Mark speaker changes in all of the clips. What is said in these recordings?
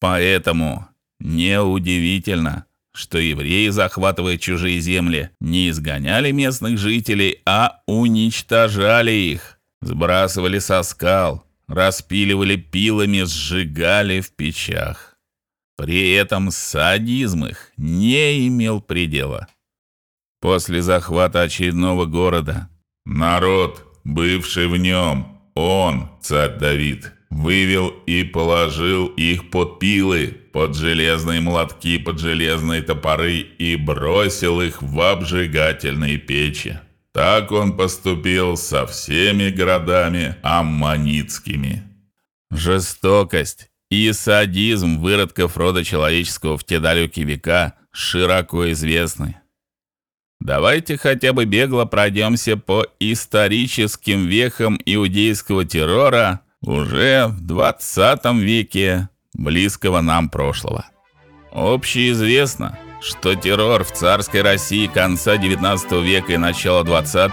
Speaker 1: Поэтому неудивительно, что евреи, захватывая чужие земли, не изгоняли местных жителей, а уничтожали их, сбрасывали со скал, распиливали пилами, сжигали в печах. При этом садизм их не имел предела. После захвата очередного города народ, бывший в нем, он, царь Давид, вывел и положил их под пилы, под железные молотки, под железные топоры и бросил их в обжигательные печи. Так он поступил со всеми городами аммонитскими. Жестокость и садизм выродков рода человеческого в те далекие века широко известны. Давайте хотя бы бегло пройдемся по историческим вехам иудейского террора уже в 20 веке близкого нам прошлого. Общеизвестно, что террор в царской России конца 19 века и начала 20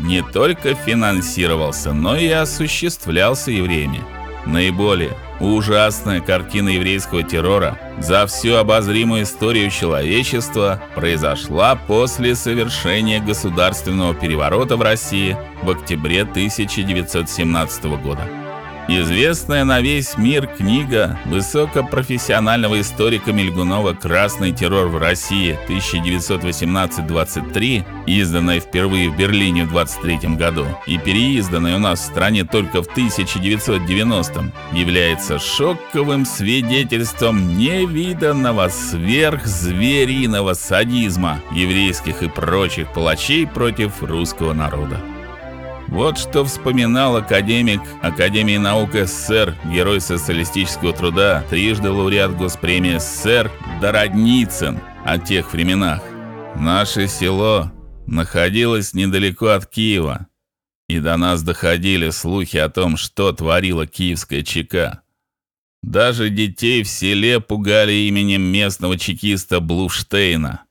Speaker 1: не только финансировался, но и осуществлялся евреями. Наиболее ужасная картина еврейского террора за всю обозримую историю человечества произошла после совершения государственного переворота в России в октябре 1917 года. Известная на весь мир книга высокопрофессионального историка Мельгунова Красный террор в России 1918-23, изданная впервые в Берлине в 23 году и переизданная у нас в стране только в 1990, является шоковым свидетельством невиданного сверхзвериного садизма еврейских и прочих палачей против русского народа. Вот что вспоминал академик Академии наук СССР, герой социалистического труда, трижды лауреат Госпремии СССР Дородницын о тех временах. Наше село находилось недалеко от Киева, и до нас доходили слухи о том, что творила киевская ЧК. Даже детей в селе пугали именем местного чекиста Блуштейна.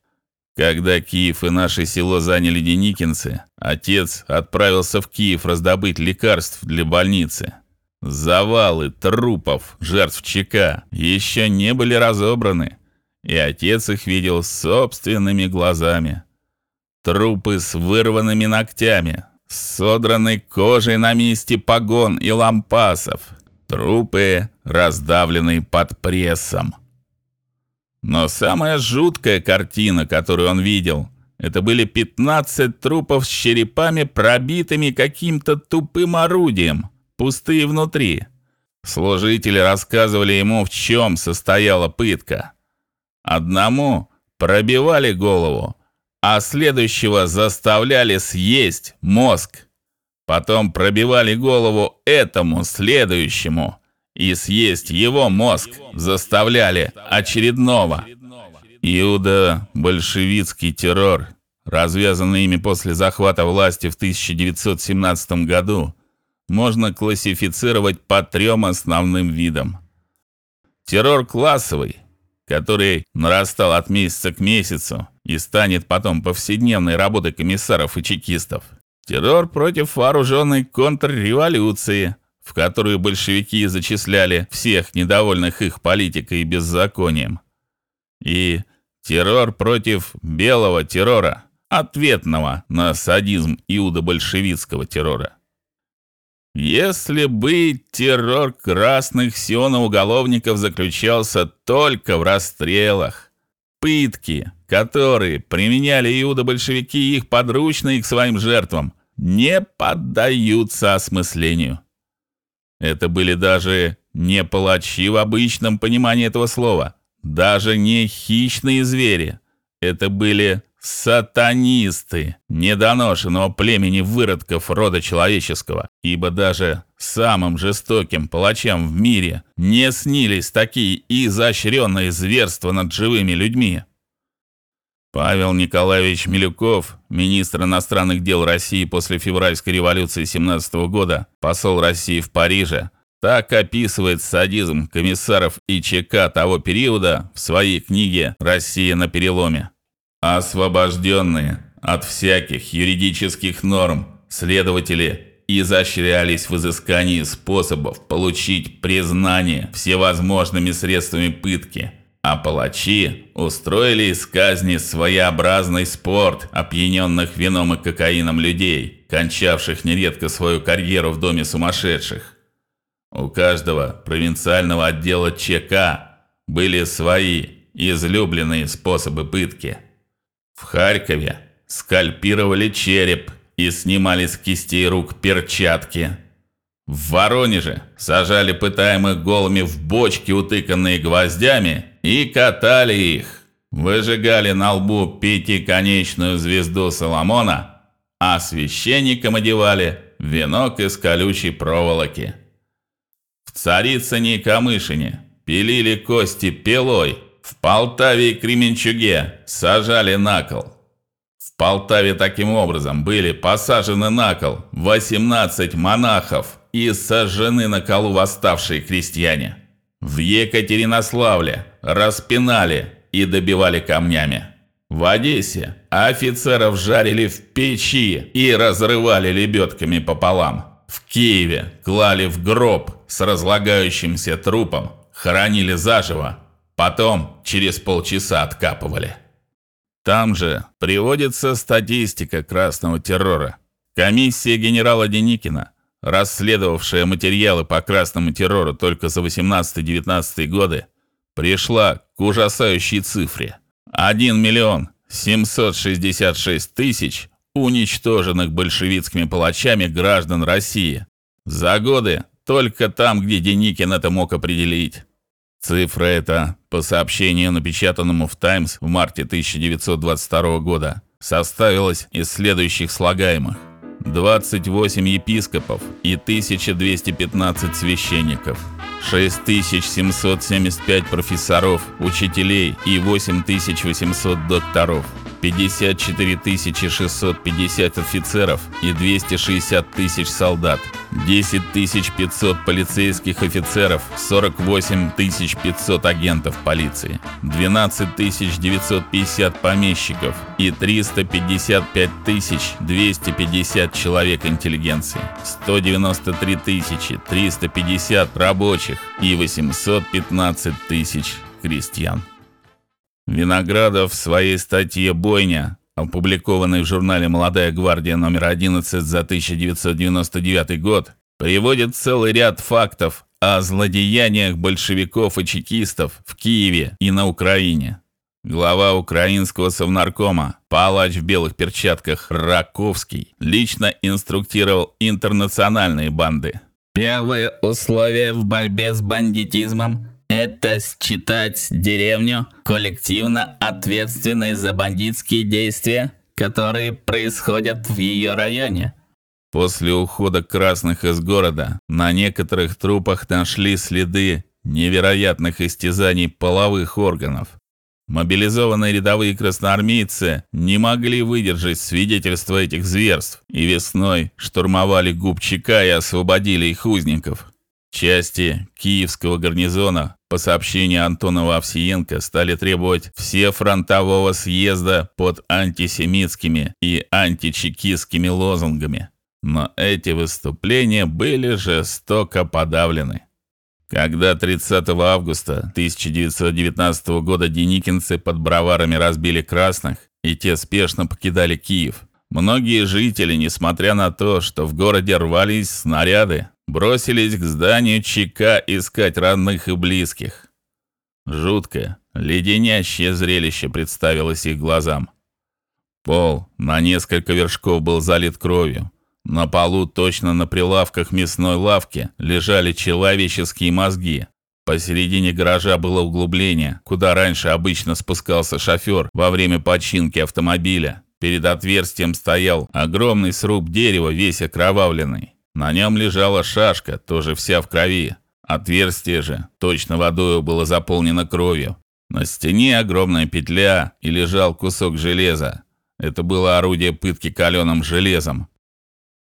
Speaker 1: Когда Киев и наше село заняли деникинцы, отец отправился в Киев раздобыть лекарств для больницы. Завалы трупов жертв ЧК еще не были разобраны, и отец их видел собственными глазами. Трупы с вырванными ногтями, с содранной кожей на месте погон и лампасов, трупы, раздавленные под прессом. Но самая жуткая картина, которую он видел, это были 15 трупов с черепами, пробитыми каким-то тупым орудием, пустые внутри. Служители рассказывали ему, в чем состояла пытка. Одному пробивали голову, а следующего заставляли съесть мозг. Потом пробивали голову этому следующему и съесть его мозг заставляли очередного. Иуда большевистский террор, развязанный ими после захвата власти в 1917 году, можно классифицировать по трем основным видам. Террор классовый, который нарастал от месяца к месяцу и станет потом повседневной работой комиссаров и чекистов. Террор против вооруженной контрреволюции, в которую большевики зачисляли всех недовольных их политикой и беззаконием. И террор против белого террора, ответного на садизм иудо-большевистского террора. Если бы террор красных сионо-уголовников заключался только в расстрелах, пытки, которые применяли иудо-большевики их подручные к своим жертвам, не поддаются осмыслению. Это были даже не палачи в обычном понимании этого слова, даже не хищные звери. Это были сатанисты недоношенного племени выродков рода человеческого, ибо даже самым жестоким палачам в мире не снились такие изощренные зверства над живыми людьми. Павел Николаевич Милюков, министр иностранных дел России после февральской революции 17 года, посол России в Париже, так описывает садизм комиссаров и ЧК того периода в своей книге Россия на переломе. Освобожденные от всяких юридических норм следователи изощрялись в изыскании способов получить признание всевозможными средствами пытки, а палачи устроили из казни своеобразный спорт опьяненных вином и кокаином людей, кончавших нередко свою карьеру в доме сумасшедших. У каждого провинциального отдела ЧК были свои излюбленные способы пытки. В Харькове скальпировали череп и снимали с кистей рук перчатки. В Воронеже сажали пытаемых голыми в бочки, утыканные гвоздями, и катали их. Выжигали на лбу пятиконечную звезду Соломона, а священникам одевали венок из колючей проволоки. В Царицыне и Камышине пилили кости пилой, в Полтаве и Кременчуге сажали на кол. В Полтаве таким образом были посажены на кол 18 монахов и сожжены на колу восставшие крестьяне. В Екатеринославле распинали и добивали камнями. В Одессе офицеров жарили в печи и разрывали лебедками пополам. В Киеве клали в гроб с разлагающимся трупом, хоронили заживо, потом через полчаса откапывали. Там же приводится статистика красного террора. Комиссия генерала Деникина, расследовавшая материалы по красному террору только за 18-19 годы, пришла к ужасающей цифре: 1 миллион 766 тысяч уничтоженных большевистскими палачами граждан России. За годы только там, где Деникин это мог определить. Цифра эта, по сообщению, напечатанному в Times в марте 1922 года, составилась из следующих слагаемых: 28 епископов и 1215 священников. 6775 профессоров, учителей и 8800 докторов. 54 650 офицеров и 260 тысяч солдат, 10 500 полицейских офицеров, 48 500 агентов полиции, 12 950 помещиков и 355 250 человек интеллигенции, 193 350 рабочих и 815 тысяч крестьян. Виноградов в своей статье Бойня, опубликованной в журнале Молодая гвардия номер 11 за 1999 год, приводит целый ряд фактов о злодеяниях большевиков и чекистов в Киеве и на Украине. Глава украинского совнаркома, палач в белых перчатках Раковский, лично инструктировал интернациональные банды.
Speaker 2: Первое условие в борьбе с бандитизмом это считать деревню коллективно ответственной за бандитские действия, которые происходят в ее районе.
Speaker 1: После ухода красных из города на некоторых трупах нашли следы невероятных истязаний половых органов. Мобилизованные рядовые красноармейцы не могли выдержать свидетельства этих зверств и весной штурмовали Губчика и освободили их узников. Части киевского гарнизона, по сообщению Антонова Овсиенко, стали требовать все фронтового съезда под антисемитскими и античекистскими лозунгами. Но эти выступления были жестоко подавлены. Когда 30 августа 1919 года деникинцы под броварами разбили красных, и те спешно покидали Киев, многие жители, несмотря на то, что в городе рвались снаряды, бросились к зданию ЧК искать родных и близких. Жуткое, леденящее зрелище представилось их глазам. Пол на несколько вершков был залит кровью. На полу, точно на прилавках мясной лавки, лежали человеческие мозги. Посередине гаража было углубление, куда раньше обычно спускался шофер во время починки автомобиля. Перед отверстием стоял огромный сруб дерева, весь окровавленный. На нем лежала шашка, тоже вся в крови. Отверстие же точно водой было заполнено кровью. На стене огромная петля и лежал кусок железа. Это было орудие пытки каленым железом.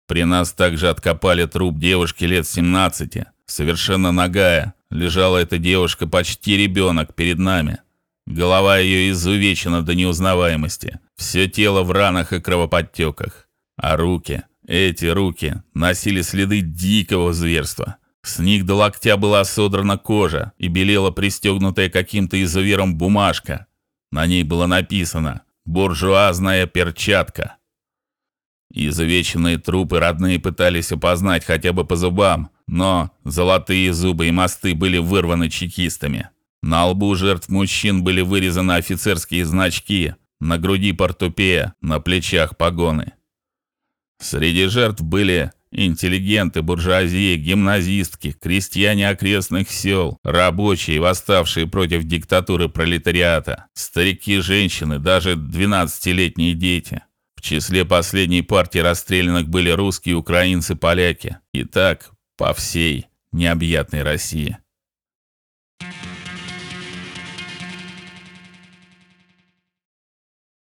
Speaker 1: При нас также откопали труп девушки лет 17, совершенно нагая. Лежала эта девушка почти ребенок перед нами. Голова ее изувечена до неузнаваемости. Все тело в ранах и кровоподтеках, а руки Эти руки носили следы дикого зверства. С них до локтя была содрана кожа и белела пристегнутая каким-то изувером бумажка. На ней было написано «Буржуазная перчатка». Изувеченные трупы родные пытались опознать хотя бы по зубам, но золотые зубы и мосты были вырваны чекистами. На лбу жертв мужчин были вырезаны офицерские значки, на груди портупея, на плечах погоны. Среди жертв были интеллигенты, буржуазия, гимназистки, крестьяне окрестных сел, рабочие, восставшие против диктатуры пролетариата, старики, женщины, даже 12-летние дети. В числе последней партии расстрелянных были русские, украинцы, поляки. И так по всей необъятной России.